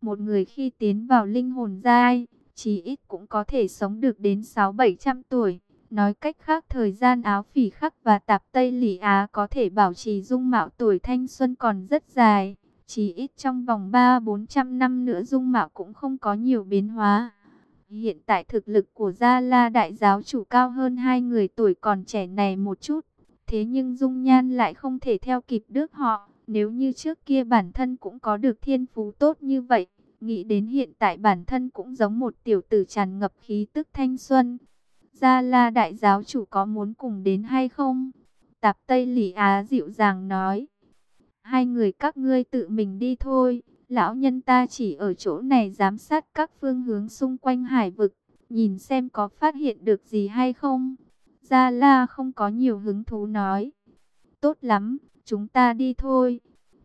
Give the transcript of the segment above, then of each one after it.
Một người khi tiến vào linh hồn giai, chí ít cũng có thể sống được đến 6-700 tuổi. Nói cách khác thời gian áo phỉ khắc và tạp Tây Lỷ Á có thể bảo trì dung mạo tuổi thanh xuân còn rất dài. Chỉ ít trong vòng 3-400 năm nữa dung mạo cũng không có nhiều biến hóa. Hiện tại thực lực của Gia La Đại Giáo chủ cao hơn hai người tuổi còn trẻ này một chút. Thế nhưng dung nhan lại không thể theo kịp đức họ. Nếu như trước kia bản thân cũng có được thiên phú tốt như vậy. Nghĩ đến hiện tại bản thân cũng giống một tiểu tử tràn ngập khí tức thanh xuân. Gia La Đại Giáo chủ có muốn cùng đến hay không? Tạp Tây Lỷ Á dịu dàng nói. Hai người các ngươi tự mình đi thôi. Lão nhân ta chỉ ở chỗ này giám sát các phương hướng xung quanh hải vực. Nhìn xem có phát hiện được gì hay không. Gia La không có nhiều hứng thú nói. Tốt lắm, chúng ta đi thôi.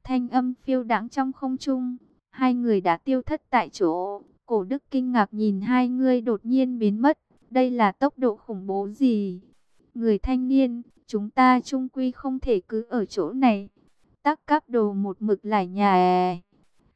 Thanh âm phiêu đãng trong không trung. Hai người đã tiêu thất tại chỗ. Cổ đức kinh ngạc nhìn hai người đột nhiên biến mất. Đây là tốc độ khủng bố gì? Người thanh niên, chúng ta chung quy không thể cứ ở chỗ này. Tắc các đồ một mực lại nhà.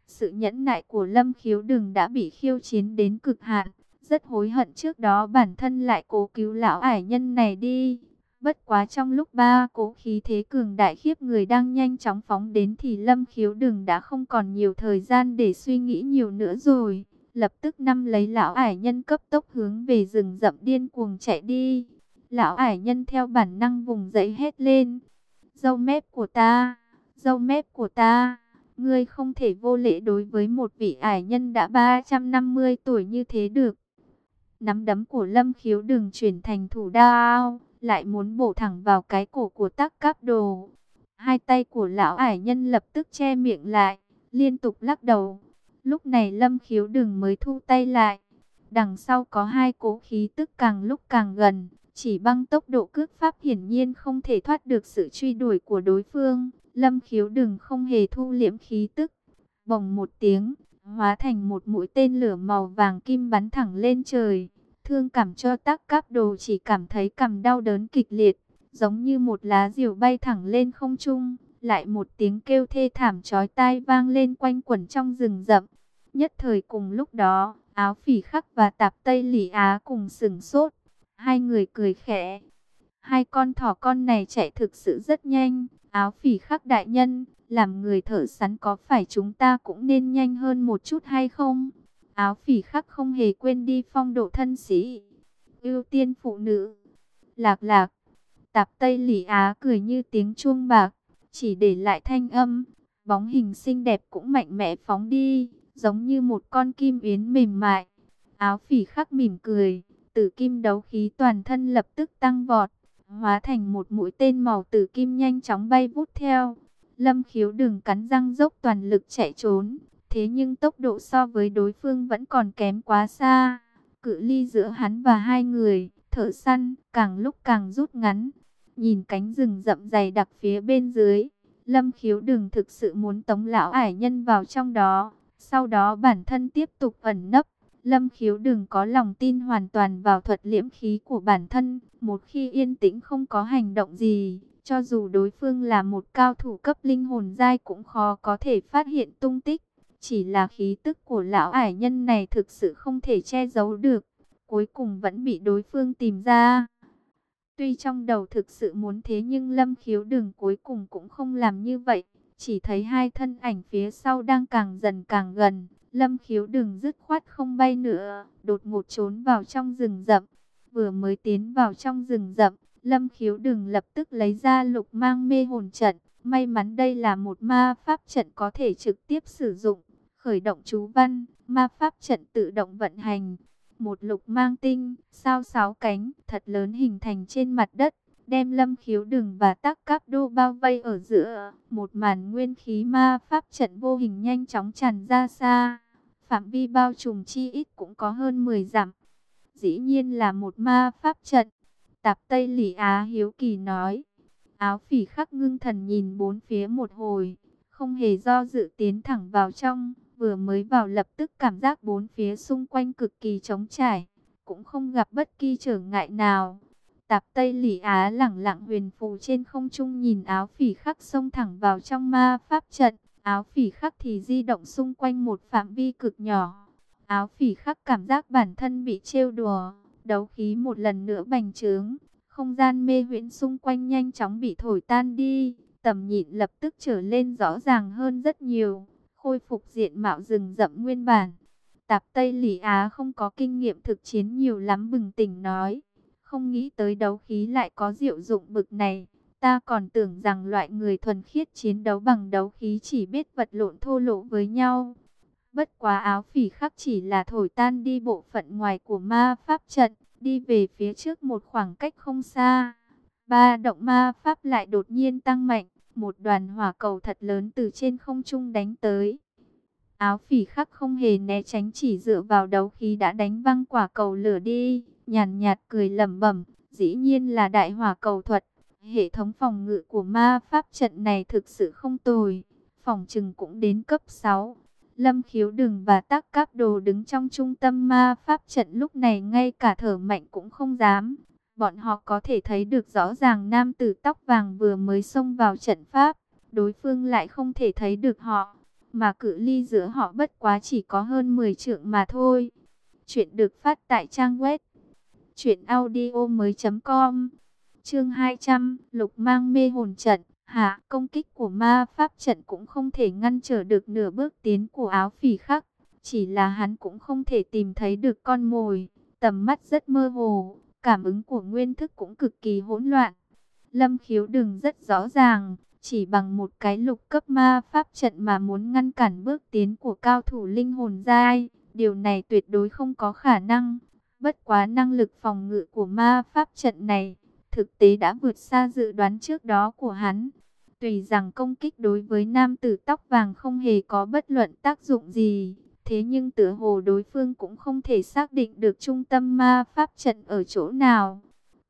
Sự nhẫn nại của Lâm Khiếu Đừng đã bị khiêu chiến đến cực hạn. Rất hối hận trước đó bản thân lại cố cứu lão ải nhân này đi. Bất quá trong lúc ba cố khí thế cường đại khiếp người đang nhanh chóng phóng đến thì Lâm Khiếu Đừng đã không còn nhiều thời gian để suy nghĩ nhiều nữa rồi lập tức năm lấy lão ải nhân cấp tốc hướng về rừng rậm điên cuồng chạy đi. Lão ải nhân theo bản năng vùng dậy hét lên. Dâu mép của ta, dâu mép của ta, ngươi không thể vô lễ đối với một vị ải nhân đã 350 tuổi như thế được. Nắm đấm của lâm khiếu đừng chuyển thành thủ đao, lại muốn bổ thẳng vào cái cổ của tắc cáp đồ. Hai tay của lão ải nhân lập tức che miệng lại, liên tục lắc đầu. Lúc này lâm khiếu đừng mới thu tay lại. Đằng sau có hai cố khí tức càng lúc càng gần. Chỉ bằng tốc độ cước pháp hiển nhiên không thể thoát được sự truy đuổi của đối phương. Lâm khiếu đừng không hề thu liễm khí tức. Bồng một tiếng, hóa thành một mũi tên lửa màu vàng kim bắn thẳng lên trời. Thương cảm cho tác cáp đồ chỉ cảm thấy cầm đau đớn kịch liệt. Giống như một lá diều bay thẳng lên không trung. Lại một tiếng kêu thê thảm chói tai vang lên quanh quẩn trong rừng rậm. Nhất thời cùng lúc đó, áo phỉ khắc và tạp Tây Lỷ Á cùng sừng sốt. Hai người cười khẽ. Hai con thỏ con này chạy thực sự rất nhanh. Áo phỉ khắc đại nhân, làm người thở sắn có phải chúng ta cũng nên nhanh hơn một chút hay không? Áo phỉ khắc không hề quên đi phong độ thân sĩ. ưu tiên phụ nữ. Lạc lạc. Tạp Tây Lỷ Á cười như tiếng chuông bạc. Chỉ để lại thanh âm. Bóng hình xinh đẹp cũng mạnh mẽ phóng đi giống như một con kim yến mềm mại. Áo phỉ khắc mỉm cười, tử kim đấu khí toàn thân lập tức tăng vọt, hóa thành một mũi tên màu tử kim nhanh chóng bay vút theo. Lâm khiếu đừng cắn răng dốc toàn lực chạy trốn, thế nhưng tốc độ so với đối phương vẫn còn kém quá xa. Cự ly giữa hắn và hai người, thợ săn, càng lúc càng rút ngắn. Nhìn cánh rừng rậm dày đặc phía bên dưới, Lâm khiếu đừng thực sự muốn tống lão ải nhân vào trong đó. Sau đó bản thân tiếp tục ẩn nấp. Lâm khiếu đừng có lòng tin hoàn toàn vào thuật liễm khí của bản thân. Một khi yên tĩnh không có hành động gì, cho dù đối phương là một cao thủ cấp linh hồn giai cũng khó có thể phát hiện tung tích. Chỉ là khí tức của lão ải nhân này thực sự không thể che giấu được. Cuối cùng vẫn bị đối phương tìm ra. Tuy trong đầu thực sự muốn thế nhưng lâm khiếu đường cuối cùng cũng không làm như vậy. Chỉ thấy hai thân ảnh phía sau đang càng dần càng gần. Lâm khiếu đường dứt khoát không bay nữa. Đột ngột trốn vào trong rừng rậm. Vừa mới tiến vào trong rừng rậm. Lâm khiếu đường lập tức lấy ra lục mang mê hồn trận. May mắn đây là một ma pháp trận có thể trực tiếp sử dụng. Khởi động chú văn, ma pháp trận tự động vận hành. Một lục mang tinh, sao sáu cánh, thật lớn hình thành trên mặt đất đem lâm khiếu đường và tắc cáp đô bao vây ở giữa. Một màn nguyên khí ma pháp trận vô hình nhanh chóng tràn ra xa. Phạm vi bao trùm chi ít cũng có hơn 10 dặm. Dĩ nhiên là một ma pháp trận. Tạp Tây Lỷ Á Hiếu Kỳ nói. Áo phỉ khắc ngưng thần nhìn bốn phía một hồi. Không hề do dự tiến thẳng vào trong. Vừa mới vào lập tức cảm giác bốn phía xung quanh cực kỳ trống trải. Cũng không gặp bất kỳ trở ngại nào Tạp Tây Lỷ Á lẳng lặng huyền phù trên không trung nhìn áo phỉ khắc xông thẳng vào trong ma pháp trận. Áo phỉ khắc thì di động xung quanh một phạm vi cực nhỏ. Áo phỉ khắc cảm giác bản thân bị trêu đùa, đấu khí một lần nữa bành trướng. Không gian mê huyễn xung quanh nhanh chóng bị thổi tan đi, tầm nhìn lập tức trở lên rõ ràng hơn rất nhiều, khôi phục diện mạo rừng rậm nguyên bản. Tạp Tây Lý Á không có kinh nghiệm thực chiến nhiều lắm bừng tỉnh nói, không nghĩ tới đấu khí lại có diệu dụng bực này. Ta còn tưởng rằng loại người thuần khiết chiến đấu bằng đấu khí chỉ biết vật lộn thô lỗ với nhau. Bất quá áo phỉ khắc chỉ là thổi tan đi bộ phận ngoài của ma pháp trận, đi về phía trước một khoảng cách không xa. Ba động ma pháp lại đột nhiên tăng mạnh, một đoàn hỏa cầu thật lớn từ trên không trung đánh tới. Áo phỉ khắc không hề né tránh chỉ dựa vào đấu khí đã đánh văng quả cầu lửa đi, nhàn nhạt cười lẩm bẩm, dĩ nhiên là đại hỏa cầu thuật. Hệ thống phòng ngự của ma pháp trận này thực sự không tồi, phòng trừng cũng đến cấp 6. Lâm khiếu đừng và tắc cáp đồ đứng trong trung tâm ma pháp trận lúc này ngay cả thở mạnh cũng không dám. Bọn họ có thể thấy được rõ ràng nam tử tóc vàng vừa mới xông vào trận pháp, đối phương lại không thể thấy được họ, mà cự ly giữa họ bất quá chỉ có hơn 10 trượng mà thôi. Chuyện được phát tại trang web truyệnaudiomoi.com. Chương 200, Lục Mang mê hồn trận. Hạ, công kích của ma pháp trận cũng không thể ngăn trở được nửa bước tiến của áo phỉ khắc. Chỉ là hắn cũng không thể tìm thấy được con mồi. Tầm mắt rất mơ hồ, cảm ứng của nguyên thức cũng cực kỳ hỗn loạn. Lâm khiếu đừng rất rõ ràng, chỉ bằng một cái lục cấp ma pháp trận mà muốn ngăn cản bước tiến của cao thủ linh hồn giai. Điều này tuyệt đối không có khả năng. Bất quá năng lực phòng ngự của ma pháp trận này, thực tế đã vượt xa dự đoán trước đó của hắn. Tùy rằng công kích đối với nam tử tóc vàng không hề có bất luận tác dụng gì, thế nhưng tựa hồ đối phương cũng không thể xác định được trung tâm ma pháp trận ở chỗ nào.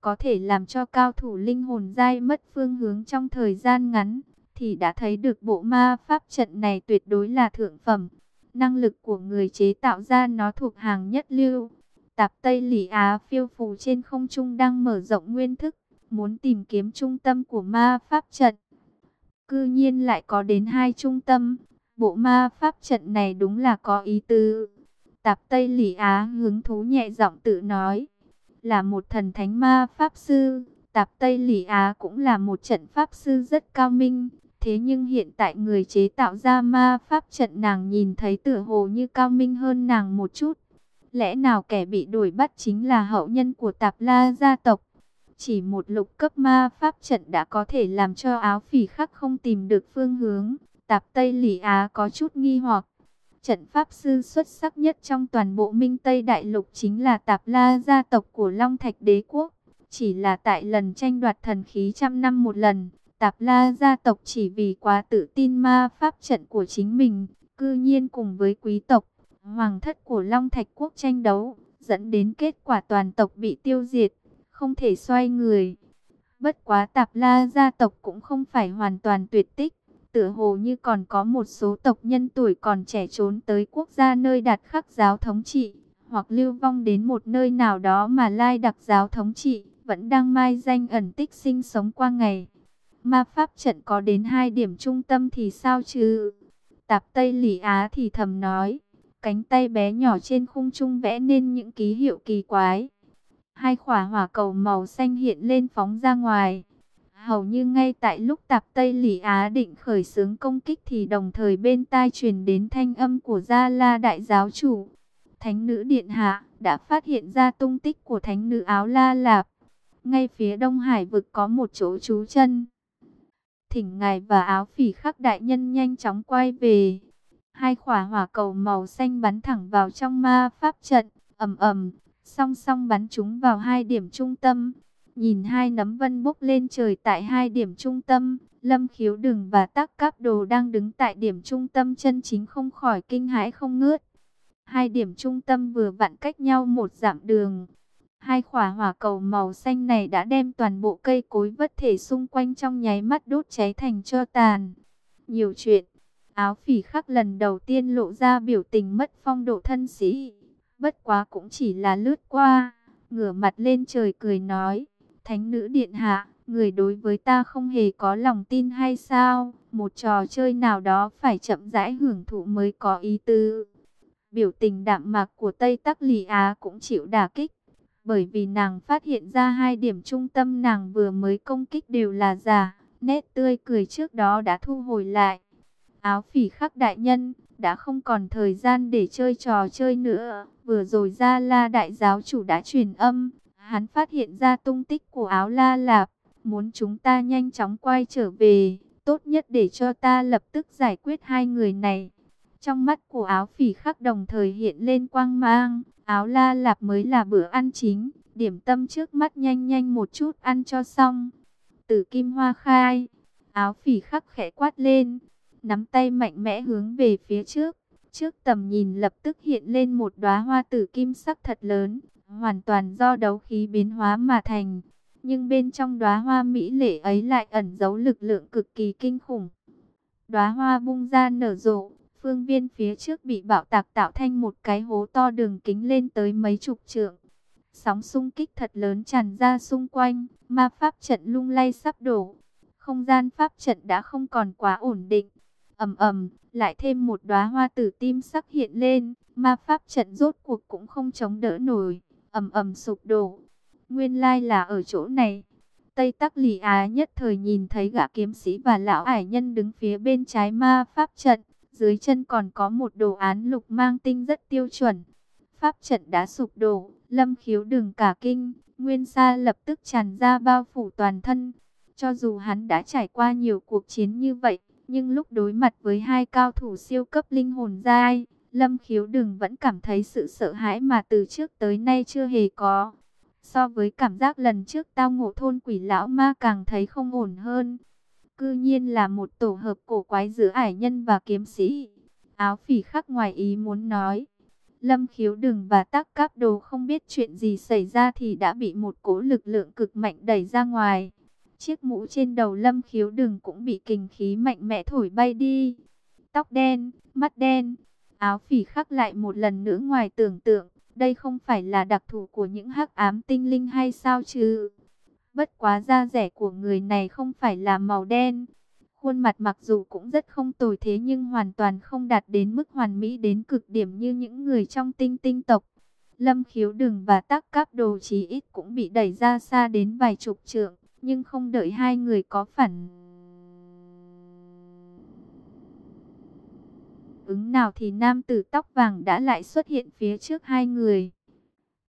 Có thể làm cho cao thủ linh hồn dai mất phương hướng trong thời gian ngắn, thì đã thấy được bộ ma pháp trận này tuyệt đối là thượng phẩm. Năng lực của người chế tạo ra nó thuộc hàng nhất lưu. Tạp Tây Lỷ Á phiêu phù trên không trung đang mở rộng nguyên thức, muốn tìm kiếm trung tâm của ma pháp trận. Cư nhiên lại có đến hai trung tâm. Bộ ma pháp trận này đúng là có ý tứ. Tạp Tây Lỷ Á hứng thú nhẹ giọng tự nói. Là một thần thánh ma pháp sư. Tạp Tây Lỷ Á cũng là một trận pháp sư rất cao minh. Thế nhưng hiện tại người chế tạo ra ma pháp trận nàng nhìn thấy tựa hồ như cao minh hơn nàng một chút. Lẽ nào kẻ bị đuổi bắt chính là hậu nhân của Tạp La gia tộc? Chỉ một lục cấp ma pháp trận đã có thể làm cho áo phỉ khắc không tìm được phương hướng. Tạp Tây Lỷ Á có chút nghi hoặc. Trận pháp sư xuất sắc nhất trong toàn bộ Minh Tây Đại Lục chính là Tạp La gia tộc của Long Thạch Đế Quốc. Chỉ là tại lần tranh đoạt thần khí trăm năm một lần, Tạp La gia tộc chỉ vì quá tự tin ma pháp trận của chính mình, cư nhiên cùng với quý tộc, hoàng thất của Long Thạch Quốc tranh đấu, dẫn đến kết quả toàn tộc bị tiêu diệt không thể xoay người. Bất quá tạp la gia tộc cũng không phải hoàn toàn tuyệt tích, tựa hồ như còn có một số tộc nhân tuổi còn trẻ trốn tới quốc gia nơi đạt khắc giáo thống trị, hoặc lưu vong đến một nơi nào đó mà lai đặc giáo thống trị, vẫn đang mai danh ẩn tích sinh sống qua ngày. Ma pháp trận có đến hai điểm trung tâm thì sao chứ? Tạp Tây Lỷ Á thì thầm nói, cánh tay bé nhỏ trên khung trung vẽ nên những ký hiệu kỳ quái hai quả hỏa cầu màu xanh hiện lên phóng ra ngoài. Hầu như ngay tại lúc tạp Tây Lỷ Á định khởi xướng công kích thì đồng thời bên tai truyền đến thanh âm của Gia La Đại Giáo Chủ. Thánh nữ Điện Hạ đã phát hiện ra tung tích của thánh nữ áo La Lạp. Ngay phía Đông Hải vực có một chỗ trú chân. Thỉnh ngài và áo phỉ khắc đại nhân nhanh chóng quay về. Hai quả hỏa cầu màu xanh bắn thẳng vào trong ma pháp trận, ầm ầm, song song bắn chúng vào hai điểm trung tâm. Nhìn hai nấm vân bốc lên trời tại hai điểm trung tâm, Lâm Khiếu Đừng và tắc Cáp Đồ đang đứng tại điểm trung tâm chân chính không khỏi kinh hãi không ngớt. Hai điểm trung tâm vừa vặn cách nhau một dặm đường. Hai khỏa hỏa cầu màu xanh này đã đem toàn bộ cây cối vất thể xung quanh trong nháy mắt đốt cháy thành cho tàn. Nhiều chuyện, áo phỉ khắc lần đầu tiên lộ ra biểu tình mất phong độ thân sĩ. Bất quá cũng chỉ là lướt qua, ngửa mặt lên trời cười nói, Thánh nữ điện hạ, Người đối với ta không hề có lòng tin hay sao? Một trò chơi nào đó phải chậm rãi hưởng thụ mới có ý tứ. Biểu tình đạm mạc của Tây Tắc Lì Á cũng chịu đả kích. Bởi vì nàng phát hiện ra hai điểm trung tâm nàng vừa mới công kích đều là giả. Nét tươi cười trước đó đã thu hồi lại. Áo phỉ khắc đại nhân, đã không còn thời gian để chơi trò chơi nữa. Vừa rồi ra la đại giáo chủ đã truyền âm. Hắn phát hiện ra tung tích của áo la lạp. Muốn chúng ta nhanh chóng quay trở về. Tốt nhất để cho ta lập tức giải quyết hai người này. Trong mắt của áo phỉ khắc đồng thời hiện lên quang mang. Áo la lạp mới là bữa ăn chính. Điểm tâm trước mắt nhanh nhanh một chút ăn cho xong. Tử kim hoa khai. Áo phỉ khắc khẽ quát lên nắm tay mạnh mẽ hướng về phía trước. Trước tầm nhìn lập tức hiện lên một đóa hoa tử kim sắc thật lớn, hoàn toàn do đấu khí biến hóa mà thành. Nhưng bên trong đóa hoa mỹ lệ ấy lại ẩn giấu lực lượng cực kỳ kinh khủng. Đóa hoa bung ra nở rộ, phương viên phía trước bị bạo tạc tạo thành một cái hố to đường kính lên tới mấy chục trượng. Sóng xung kích thật lớn tràn ra xung quanh, ma pháp trận lung lay sắp đổ. Không gian pháp trận đã không còn quá ổn định, ầm ầm, lại thêm một đóa hoa tử tim sắc hiện lên, ma pháp trận rốt cuộc cũng không chống đỡ nổi, ầm ầm sụp đổ. Nguyên lai là ở chỗ này. Tây Tắc Lì Á nhất thời nhìn thấy gã kiếm sĩ và lão ải nhân đứng phía bên trái ma pháp trận, dưới chân còn có một đồ án lục mang tinh rất tiêu chuẩn. Pháp trận đã sụp đổ, lâm khiếu đừng cả kinh, nguyên sa lập tức tràn ra bao phủ toàn thân. Cho dù hắn đã trải qua nhiều cuộc chiến như vậy, nhưng lúc đối mặt với hai cao thủ siêu cấp linh hồn giai, Lâm Khiếu Đừng vẫn cảm thấy sự sợ hãi mà từ trước tới nay chưa hề có. So với cảm giác lần trước tao ngộ thôn quỷ lão ma càng thấy không ổn hơn. Cư nhiên là một tổ hợp cổ quái giữa ải nhân và kiếm sĩ. Áo phỉ khắc ngoài ý muốn nói. Lâm khiếu đừng và tắc cáp đồ không biết chuyện gì xảy ra thì đã bị một cỗ lực lượng cực mạnh đẩy ra ngoài. Chiếc mũ trên đầu lâm khiếu đừng cũng bị kình khí mạnh mẽ thổi bay đi. Tóc đen, mắt đen, áo phỉ khắc lại một lần nữa ngoài tưởng tượng. Đây không phải là đặc thù của những hắc ám tinh linh hay sao chứ? Bất quá da rẻ của người này không phải là màu đen. Khuôn mặt mặc dù cũng rất không tồi thế nhưng hoàn toàn không đạt đến mức hoàn mỹ đến cực điểm như những người trong tinh tinh tộc. Lâm khiếu đừng và tắc các đồ chí ít cũng bị đẩy ra xa đến vài chục trượng, nhưng không đợi hai người có phản ứng nào thì nam tử tóc vàng đã lại xuất hiện phía trước hai người.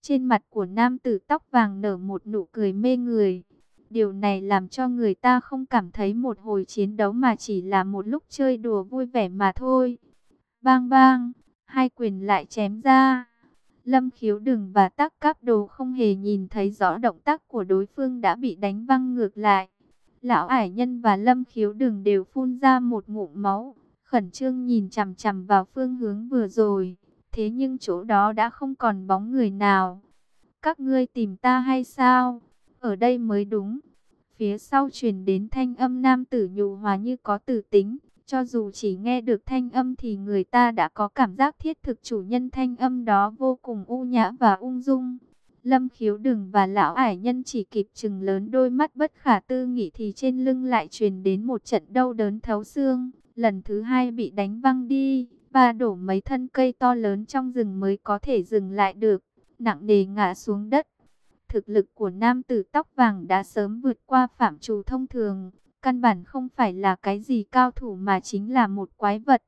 Trên mặt của nam tử tóc vàng nở một nụ cười mê người. Điều này làm cho người ta không cảm thấy một hồi chiến đấu mà chỉ là một lúc chơi đùa vui vẻ mà thôi. Bang bang, hai quyền lại chém ra. Lâm khiếu đừng và tắc cáp đồ không hề nhìn thấy rõ động tác của đối phương đã bị đánh văng ngược lại. Lão ải nhân và lâm khiếu đừng đều phun ra một ngụm máu, khẩn trương nhìn chằm chằm vào phương hướng vừa rồi. Thế nhưng chỗ đó đã không còn bóng người nào. Các ngươi tìm ta hay sao? Ở đây mới đúng. Phía sau truyền đến thanh âm nam tử nhù hòa như có tử tính. Cho dù chỉ nghe được thanh âm thì người ta đã có cảm giác thiết thực chủ nhân thanh âm đó vô cùng u nhã và ung dung. Lâm khiếu đừng và lão ải nhân chỉ kịp chừng lớn đôi mắt bất khả tư nghị thì trên lưng lại truyền đến một trận đau đớn thấu xương. Lần thứ hai bị đánh văng đi, ba đổ mấy thân cây to lớn trong rừng mới có thể dừng lại được, nặng nề ngã xuống đất. Thực lực của nam tử tóc vàng đã sớm vượt qua phạm trù thông thường, Căn bản không phải là cái gì cao thủ mà chính là một quái vật.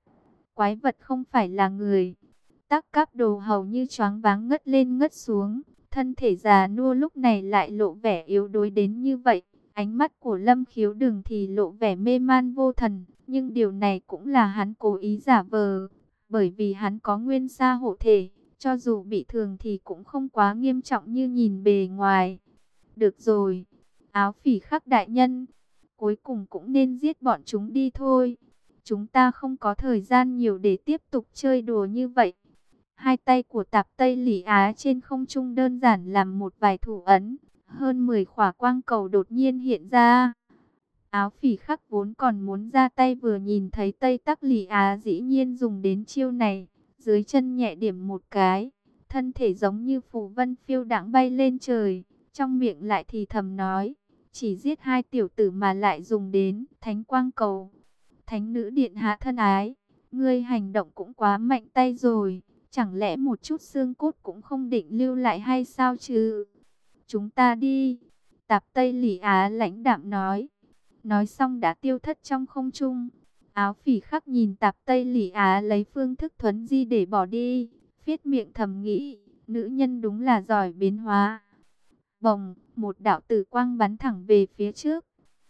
Quái vật không phải là người. Tắc các đồ hầu như choáng váng ngất lên ngất xuống. Thân thể già nua lúc này lại lộ vẻ yếu đuối đến như vậy. Ánh mắt của Lâm Khiếu Đừng thì lộ vẻ mê man vô thần. Nhưng điều này cũng là hắn cố ý giả vờ. Bởi vì hắn có nguyên sa hộ thể. Cho dù bị thương thì cũng không quá nghiêm trọng như nhìn bề ngoài. Được rồi. Áo phỉ khắc đại nhân, cuối cùng cũng nên giết bọn chúng đi thôi. Chúng ta không có thời gian nhiều để tiếp tục chơi đùa như vậy. Hai tay của tạp Tây Lỷ Á trên không trung đơn giản làm một vài thủ ấn. Hơn 10 khỏa quang cầu đột nhiên hiện ra. Áo phỉ khắc vốn còn muốn ra tay vừa nhìn thấy Tây Tắc lì Á dĩ nhiên dùng đến chiêu này. Dưới chân nhẹ điểm một cái. Thân thể giống như phù vân phiêu đãng bay lên trời. Trong miệng lại thì thầm nói chỉ giết hai tiểu tử mà lại dùng đến thánh quang cầu. Thánh nữ điện hạ thân ái, ngươi hành động cũng quá mạnh tay rồi, chẳng lẽ một chút xương cốt cũng không định lưu lại hay sao chứ? Chúng ta đi. Tạp Tây lì Á lãnh đạm nói. Nói xong đã tiêu thất trong không trung. Áo phỉ khắc nhìn tạp Tây Lỷ Á lấy phương thức thuấn di để bỏ đi. Viết miệng thầm nghĩ, nữ nhân đúng là giỏi biến hóa. Bồng, một đạo tử quang bắn thẳng về phía trước.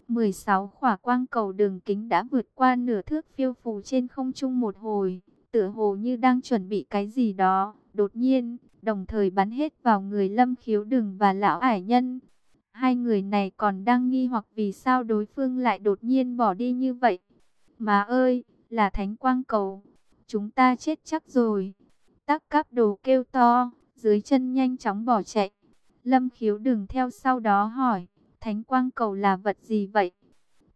16 khỏa quang cầu đường kính đã vượt qua nửa thước phiêu phù trên không trung một hồi, tựa hồ như đang chuẩn bị cái gì đó. Đột nhiên, đồng thời bắn hết vào người Lâm Khiếu đường và lão ải nhân. Hai người này còn đang nghi hoặc vì sao đối phương lại đột nhiên bỏ đi như vậy. mà ơi, là thánh quang cầu. Chúng ta chết chắc rồi. Tắc cáp đồ kêu to, dưới chân nhanh chóng bỏ chạy. Lâm khiếu đừng theo sau đó hỏi, thánh quang cầu là vật gì vậy?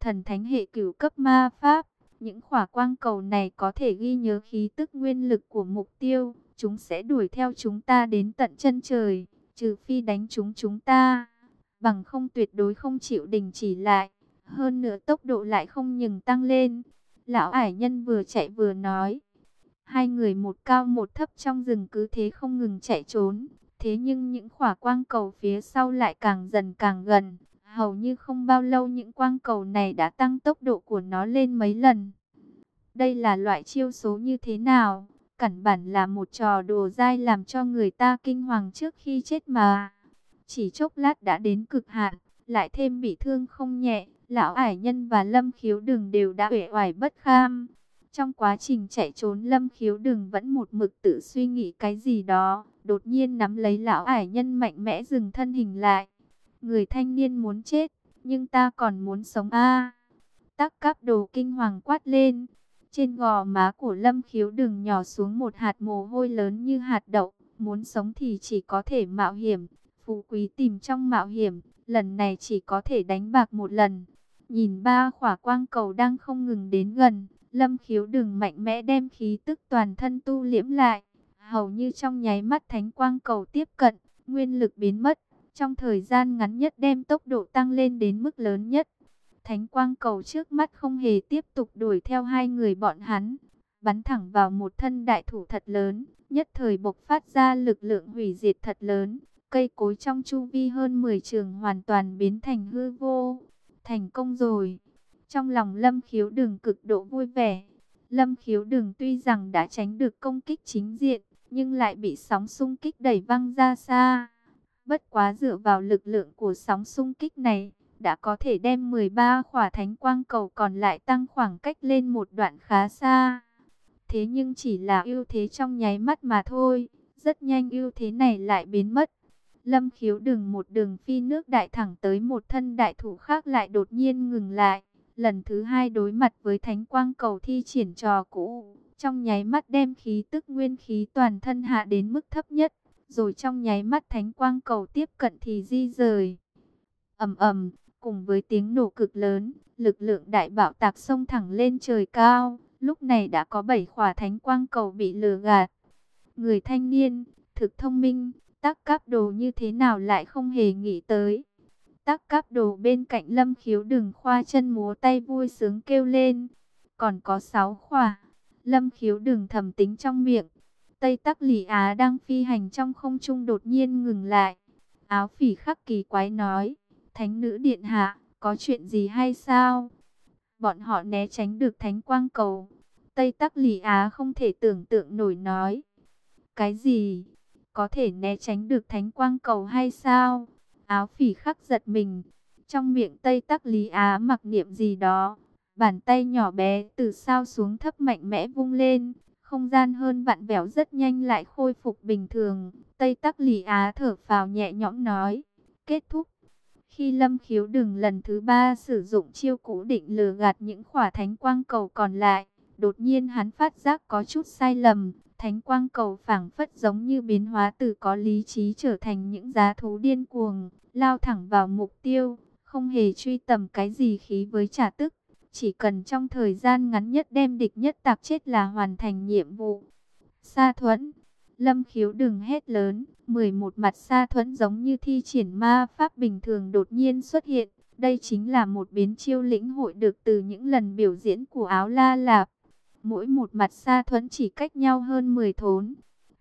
Thần thánh hệ cửu cấp ma pháp. Những khỏa quang cầu này có thể ghi nhớ khí tức nguyên lực của mục tiêu. Chúng sẽ đuổi theo chúng ta đến tận chân trời, trừ phi đánh chúng chúng ta bằng không tuyệt đối không chịu đình chỉ lại. Hơn nữa tốc độ lại không ngừng tăng lên. Lão ải nhân vừa chạy vừa nói. Hai người một cao một thấp trong rừng cứ thế không ngừng chạy trốn. Thế nhưng những khỏa quang cầu phía sau lại càng dần càng gần. Hầu như không bao lâu những quang cầu này đã tăng tốc độ của nó lên mấy lần. Đây là loại chiêu số như thế nào? Cẩn bản là một trò đùa dai làm cho người ta kinh hoàng trước khi chết mà. Chỉ chốc lát đã đến cực hạn, lại thêm bị thương không nhẹ, lão ải nhân và lâm khiếu đường đều đã uể oải bất kham. Trong quá trình chạy trốn lâm khiếu đường vẫn một mực tự suy nghĩ cái gì đó, đột nhiên nắm lấy lão ải nhân mạnh mẽ dừng thân hình lại. Người thanh niên muốn chết, nhưng ta còn muốn sống a Tắc cáp đồ kinh hoàng quát lên. Trên gò má của lâm khiếu đường nhỏ xuống một hạt mồ hôi lớn như hạt đậu. Muốn sống thì chỉ có thể mạo hiểm, phú quý tìm trong mạo hiểm, lần này chỉ có thể đánh bạc một lần. Nhìn ba khỏa quang cầu đang không ngừng đến gần, lâm khiếu đừng mạnh mẽ đem khí tức toàn thân tu liễm lại. Hầu như trong nháy mắt thánh quang cầu tiếp cận, nguyên lực biến mất, trong thời gian ngắn nhất đem tốc độ tăng lên đến mức lớn nhất. Thánh quang cầu trước mắt không hề tiếp tục đuổi theo hai người bọn hắn, bắn thẳng vào một thân đại thủ thật lớn, nhất thời bộc phát ra lực lượng hủy diệt thật lớn, Cây cối trong chu vi hơn 10 trường hoàn toàn biến thành hư vô. Thành công rồi. Trong lòng Lâm Khiếu Đừng cực độ vui vẻ. Lâm Khiếu Đừng tuy rằng đã tránh được công kích chính diện, nhưng lại bị sóng xung kích đẩy văng ra xa. Bất quá dựa vào lực lượng của sóng xung kích này, đã có thể đem 13 khỏa thánh quang cầu còn lại tăng khoảng cách lên một đoạn khá xa. Thế nhưng chỉ là ưu thế trong nháy mắt mà thôi, rất nhanh ưu thế này lại biến mất. Lâm khiếu đừng một đường phi nước đại thẳng tới một thân đại thủ khác lại đột nhiên ngừng lại. Lần thứ hai đối mặt với thánh quang cầu thi triển trò cũ. Trong nháy mắt đem khí tức nguyên khí toàn thân hạ đến mức thấp nhất. Rồi trong nháy mắt thánh quang cầu tiếp cận thì di rời. ầm ầm cùng với tiếng nổ cực lớn, lực lượng đại bạo tạc sông thẳng lên trời cao. Lúc này đã có bảy khỏa thánh quang cầu bị lừa gạt. Người thanh niên, thực thông minh, Tắc cáp đồ như thế nào lại không hề nghĩ tới. Tắc cáp đồ bên cạnh lâm khiếu đừng khoa chân múa tay vui sướng kêu lên. Còn có sáu khỏa. Lâm khiếu đừng thầm tính trong miệng. Tây tắc lì Á đang phi hành trong không trung đột nhiên ngừng lại. Áo phỉ khắc kỳ quái nói. Thánh nữ điện hạ, có chuyện gì hay sao? Bọn họ né tránh được thánh quang cầu. Tây tắc lì Á không thể tưởng tượng nổi nói. Cái gì? Có thể né tránh được thánh quang cầu hay sao? Áo phỉ khắc giật mình, trong miệng Tây Tắc Lý Á mặc niệm gì đó, bàn tay nhỏ bé từ sao xuống thấp mạnh mẽ vung lên, không gian hơn vặn vẹo rất nhanh lại khôi phục bình thường. Tây Tắc Lý Á thở phào nhẹ nhõm nói, kết thúc. Khi Lâm Khiếu Đừng lần thứ ba sử dụng chiêu cũ định lừa gạt những khỏa thánh quang cầu còn lại, đột nhiên hắn phát giác có chút sai lầm, Thánh quang cầu phảng phất giống như biến hóa từ có lý trí trở thành những giá thú điên cuồng, lao thẳng vào mục tiêu, không hề truy tầm cái gì khí với trả tức. Chỉ cần trong thời gian ngắn nhất đem địch nhất tạc chết là hoàn thành nhiệm vụ. Sa thuẫn, lâm khiếu đừng hét lớn, 11 mặt sa thuẫn giống như thi triển ma pháp bình thường đột nhiên xuất hiện, Đây chính là một biến chiêu lĩnh hội được từ những lần biểu diễn của áo la lạp. Mỗi một mặt xa thuẫn chỉ cách nhau hơn 10 thốn.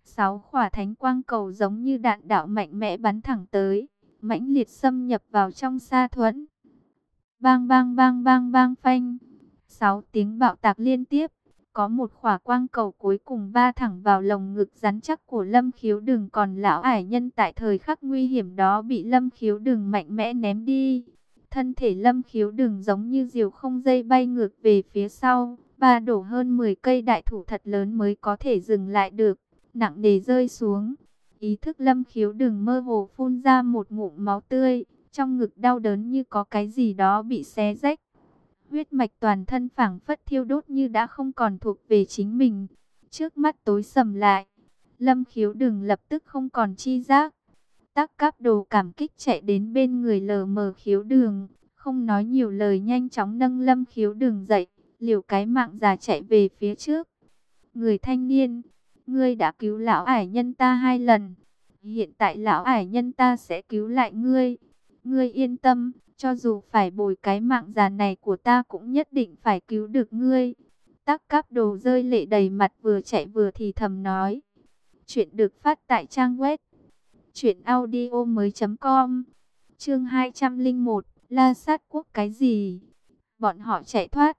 Sáu khỏa thánh quang cầu giống như đạn đạo mạnh mẽ bắn thẳng tới, mãnh liệt xâm nhập vào trong xa thuẫn. Bang bang bang bang bang phanh. Sáu tiếng bạo tạc liên tiếp. Có một khỏa quang cầu cuối cùng va thẳng vào lồng ngực rắn chắc của Lâm Khiếu Đừng còn lão ải nhân tại thời khắc nguy hiểm đó bị Lâm Khiếu Đừng mạnh mẽ ném đi. Thân thể Lâm Khiếu Đừng giống như diều không dây bay ngược về phía sau, ba đổ hơn 10 cây đại thủ thật lớn mới có thể dừng lại được, nặng nề rơi xuống. Ý thức Lâm Khiếu Đừng mơ hồ phun ra một ngụm máu tươi, trong ngực đau đớn như có cái gì đó bị xé rách. Huyết mạch toàn thân phảng phất thiêu đốt như đã không còn thuộc về chính mình. Trước mắt tối sầm lại, Lâm Khiếu Đừng lập tức không còn chi giác. Tắc cáp đồ cảm kích chạy đến bên người lờ mờ khiếu đường, không nói nhiều lời nhanh chóng nâng lâm khiếu đường dậy, liều cái mạng già chạy về phía trước. Người thanh niên, ngươi đã cứu lão ải nhân ta hai lần, hiện tại lão ải nhân ta sẽ cứu lại ngươi. Ngươi yên tâm, cho dù phải bồi cái mạng già này của ta cũng nhất định phải cứu được ngươi. Tắc cáp đồ rơi lệ đầy mặt vừa chạy vừa thì thầm nói. Chuyện được phát tại trang web Chuyện audio mới com Chương 201 La sát quốc cái gì? Bọn họ chạy thoát.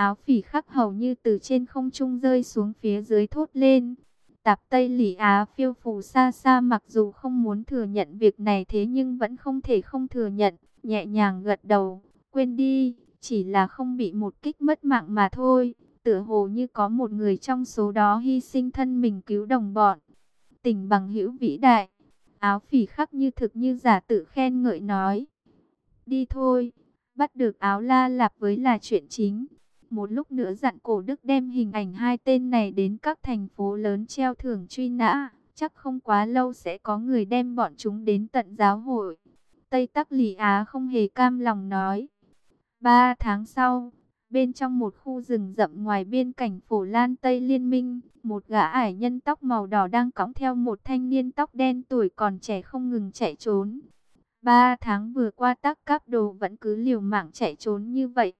Áo phỉ khắc hầu như từ trên không trung rơi xuống phía dưới thốt lên. Tạp Tây Lỷ Á phiêu phù xa xa mặc dù không muốn thừa nhận việc này thế nhưng vẫn không thể không thừa nhận. Nhẹ nhàng gật đầu, quên đi, chỉ là không bị một kích mất mạng mà thôi. Tựa hồ như có một người trong số đó hy sinh thân mình cứu đồng bọn. Tình bằng hữu vĩ đại. Áo phỉ khắc như thực như giả tự khen ngợi nói. Đi thôi, bắt được áo la lạp với là chuyện chính. Một lúc nữa dặn cổ đức đem hình ảnh hai tên này đến các thành phố lớn treo thưởng truy nã. Chắc không quá lâu sẽ có người đem bọn chúng đến tận giáo hội. Tây Tắc lì Á không hề cam lòng nói. Ba tháng sau, bên trong một khu rừng rậm ngoài biên cảnh phổ lan Tây Liên minh, một gã ải nhân tóc màu đỏ đang cõng theo một thanh niên tóc đen tuổi còn trẻ không ngừng chạy trốn. Ba tháng vừa qua tắc cáp đồ vẫn cứ liều mạng chạy trốn như vậy.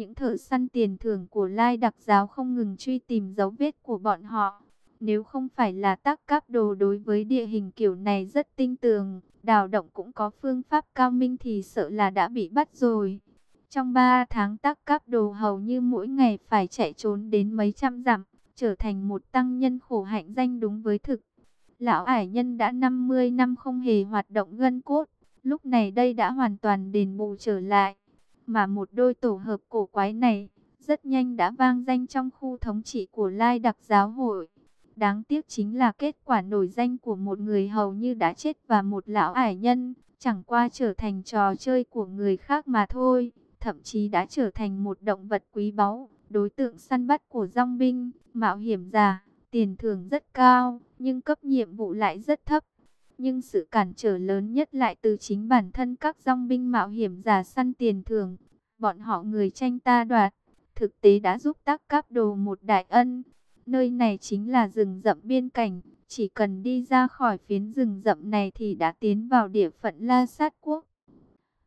Những thợ săn tiền thưởng của Lai đặc giáo không ngừng truy tìm dấu vết của bọn họ. Nếu không phải là tác cáp đồ đối với địa hình kiểu này rất tinh tường, đào động cũng có phương pháp cao minh thì sợ là đã bị bắt rồi. Trong 3 tháng tác cáp đồ hầu như mỗi ngày phải chạy trốn đến mấy trăm dặm, trở thành một tăng nhân khổ hạnh danh đúng với thực. Lão ải nhân đã 50 năm không hề hoạt động gân cốt, lúc này đây đã hoàn toàn đền bù trở lại. Mà một đôi tổ hợp cổ quái này, rất nhanh đã vang danh trong khu thống trị của Lai đặc giáo hội. Đáng tiếc chính là kết quả nổi danh của một người hầu như đã chết và một lão ải nhân, chẳng qua trở thành trò chơi của người khác mà thôi thậm chí đã trở thành một động vật quý báu, đối tượng săn bắt của dòng binh, mạo hiểm giả, tiền thưởng rất cao, nhưng cấp nhiệm vụ lại rất thấp. Nhưng sự cản trở lớn nhất lại từ chính bản thân các dòng binh mạo hiểm giả săn tiền thưởng. Bọn họ người tranh ta đoạt, thực tế đã giúp tác cáp đồ một đại ân. Nơi này chính là rừng rậm biên cảnh, chỉ cần đi ra khỏi phiến rừng rậm này thì đã tiến vào địa phận La Sát Quốc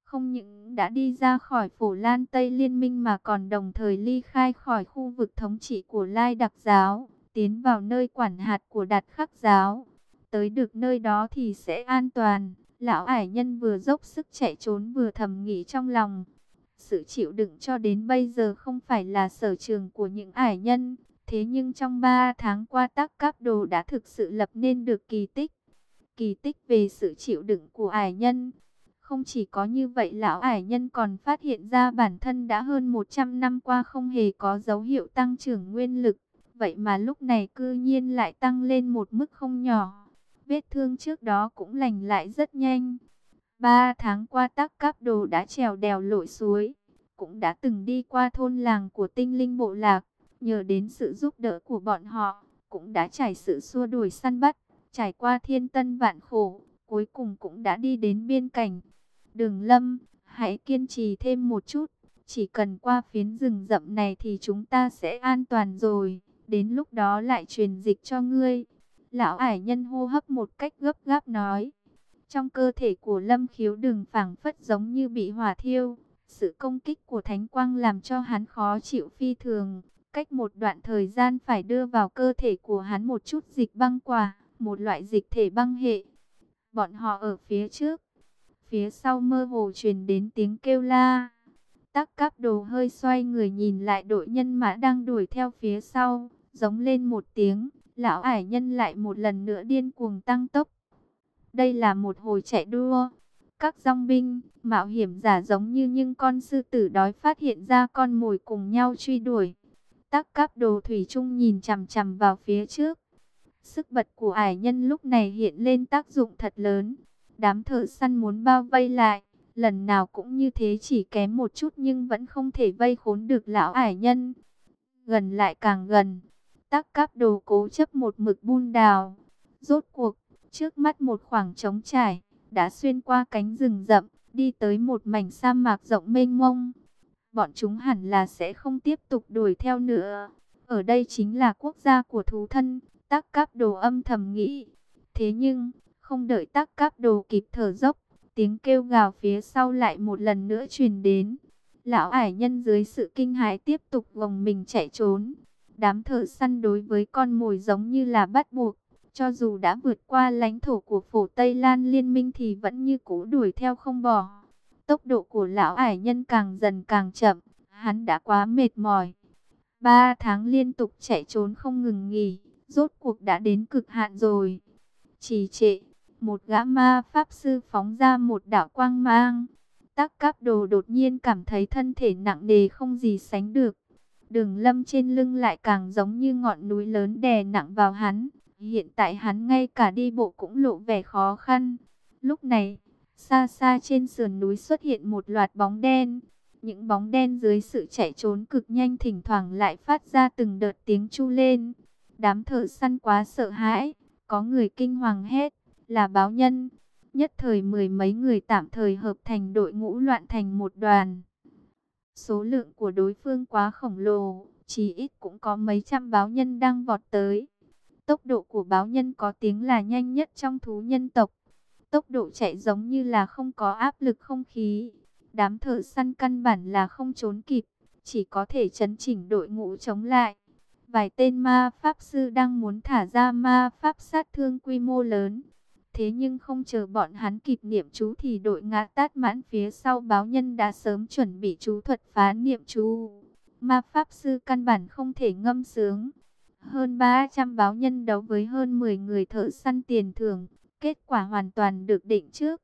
không những đã đi ra khỏi phổ lan Tây Liên minh mà còn đồng thời ly khai khỏi khu vực thống trị của Lai Đặc Giáo, tiến vào nơi quản hạt của Đạt Khắc Giáo. Tới được nơi đó thì sẽ an toàn. Lão ải nhân vừa dốc sức chạy trốn vừa thầm nghĩ trong lòng. Sự chịu đựng cho đến bây giờ không phải là sở trường của những ải nhân. Thế nhưng trong 3 tháng qua tắc cáp đồ đã thực sự lập nên được kỳ tích. Kỳ tích về sự chịu đựng của ải nhân không chỉ có như vậy, lão ải nhân còn phát hiện ra bản thân đã hơn 100 năm qua không hề có dấu hiệu tăng trưởng nguyên lực. Vậy mà lúc này cư nhiên lại tăng lên một mức không nhỏ. Vết thương trước đó cũng lành lại rất nhanh. Ba tháng qua tắc cáp đồ đã trèo đèo lội suối. Cũng đã từng đi qua thôn làng của tinh linh bộ lạc. Nhờ đến sự giúp đỡ của bọn họ, cũng đã trải sự xua đuổi săn bắt. Trải qua thiên tân vạn khổ, cuối cùng cũng đã đi đến biên cảnh. Đường lâm, hãy kiên trì thêm một chút. Chỉ cần qua phiến rừng rậm này thì chúng ta sẽ an toàn rồi. Đến lúc đó lại truyền dịch cho ngươi. Lão ải nhân hô hấp một cách gấp gáp nói. Trong cơ thể của Lâm Khiếu đừng phảng phất giống như bị hỏa thiêu. Sự công kích của Thánh Quang làm cho hắn khó chịu phi thường. Cách một đoạn thời gian phải đưa vào cơ thể của hắn một chút dịch băng quả, một loại dịch thể băng hệ. Bọn họ ở phía trước. Phía sau mơ hồ truyền đến tiếng kêu la. Tắc cáp đồ hơi xoay người nhìn lại đội nhân mã đang đuổi theo phía sau, giống lên một tiếng, lão ải nhân lại một lần nữa điên cuồng tăng tốc. Đây là một hồi chạy đua. Các dòng binh, mạo hiểm giả giống như những con sư tử đói phát hiện ra con mồi cùng nhau truy đuổi. Tắc cáp đồ thủy chung nhìn chằm chằm vào phía trước. Sức bật của ải nhân lúc này hiện lên tác dụng thật lớn. Đám thợ săn muốn bao vây lại. Lần nào cũng như thế chỉ kém một chút nhưng vẫn không thể vây khốn được lão ải nhân. Gần lại càng gần. Tắc cáp đồ cố chấp một mực buôn đào. Rốt cuộc, trước mắt một khoảng trống trải, đã xuyên qua cánh rừng rậm, đi tới một mảnh sa mạc rộng mênh mông. Bọn chúng hẳn là sẽ không tiếp tục đuổi theo nữa. Ở đây chính là quốc gia của thú thân, tắc cáp đồ âm thầm nghĩ. Thế nhưng, không đợi tắc cáp đồ kịp thở dốc, Tiếng kêu gào phía sau lại một lần nữa truyền đến. Lão ải nhân dưới sự kinh hãi tiếp tục gồng mình chạy trốn. Đám thợ săn đối với con mồi giống như là bắt buộc. Cho dù đã vượt qua lãnh thổ của phổ Tây Lan, liên minh thì vẫn như cũ đuổi theo không bỏ. Tốc độ của lão ải nhân càng dần càng chậm. Hắn đã quá mệt mỏi. Ba tháng liên tục chạy trốn không ngừng nghỉ. Rốt cuộc đã đến cực hạn rồi. Trì trệ, một gã ma pháp sư phóng ra một đạo quang mang. Tắc cáp đồ đột nhiên cảm thấy thân thể nặng nề không gì sánh được. Đường lâm trên lưng lại càng giống như ngọn núi lớn đè nặng vào hắn. Hiện tại hắn ngay cả đi bộ cũng lộ vẻ khó khăn. Lúc này, xa xa trên sườn núi xuất hiện một loạt bóng đen. Những bóng đen dưới sự chạy trốn cực nhanh thỉnh thoảng lại phát ra từng đợt tiếng chu lên. Đám thợ săn quá sợ hãi, có người kinh hoàng hét là báo nhân. Nhất thời mười mấy người tạm thời hợp thành đội ngũ loạn thành một đoàn. Số lượng của đối phương quá khổng lồ, chỉ ít cũng có mấy trăm báo nhân đang vọt tới. Tốc độ của báo nhân có tiếng là nhanh nhất trong thú nhân tộc. Tốc độ chạy giống như là không có áp lực không khí. Đám thợ săn căn bản là không trốn kịp, chỉ có thể chấn chỉnh đội ngũ chống lại. Vài tên ma pháp sư đang muốn thả ra ma pháp sát thương quy mô lớn, Thế nhưng không chờ bọn hắn kịp niệm chú thì đội ngã tát mãn phía sau báo nhân đã sớm chuẩn bị chú thuật phá niệm chú. Ma Pháp Sư căn bản không thể ngâm sướng. Hơn 300 báo nhân đấu với hơn 10 người thợ săn tiền thưởng. Kết quả hoàn toàn được định trước.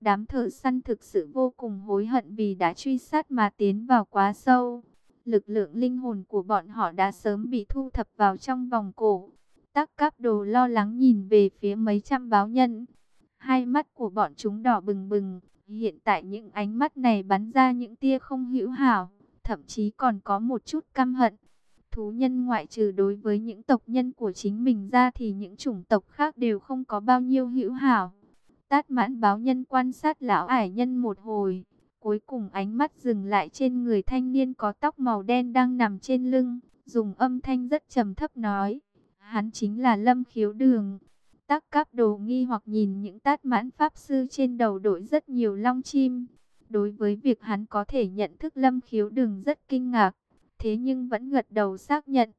Đám thợ săn thực sự vô cùng hối hận vì đã truy sát mà tiến vào quá sâu. Lực lượng linh hồn của bọn họ đã sớm bị thu thập vào trong vòng cổ. Tắc các đồ lo lắng nhìn về phía mấy trăm báo nhân. Hai mắt của bọn chúng đỏ bừng bừng. Hiện tại những ánh mắt này bắn ra những tia không hữu hảo. Thậm chí còn có một chút căm hận. Thú nhân ngoại trừ đối với những tộc nhân của chính mình ra thì những chủng tộc khác đều không có bao nhiêu hữu hảo. Tát mãn báo nhân quan sát lão ải nhân một hồi. Cuối cùng ánh mắt dừng lại trên người thanh niên có tóc màu đen đang nằm trên lưng. Dùng âm thanh rất trầm thấp nói hắn chính là Lâm Khiếu Đường. Tắc các đồ nghi hoặc nhìn những tát mãn pháp sư trên đầu đội rất nhiều long chim. Đối với việc hắn có thể nhận thức Lâm Khiếu Đường rất kinh ngạc, thế nhưng vẫn gật đầu xác nhận.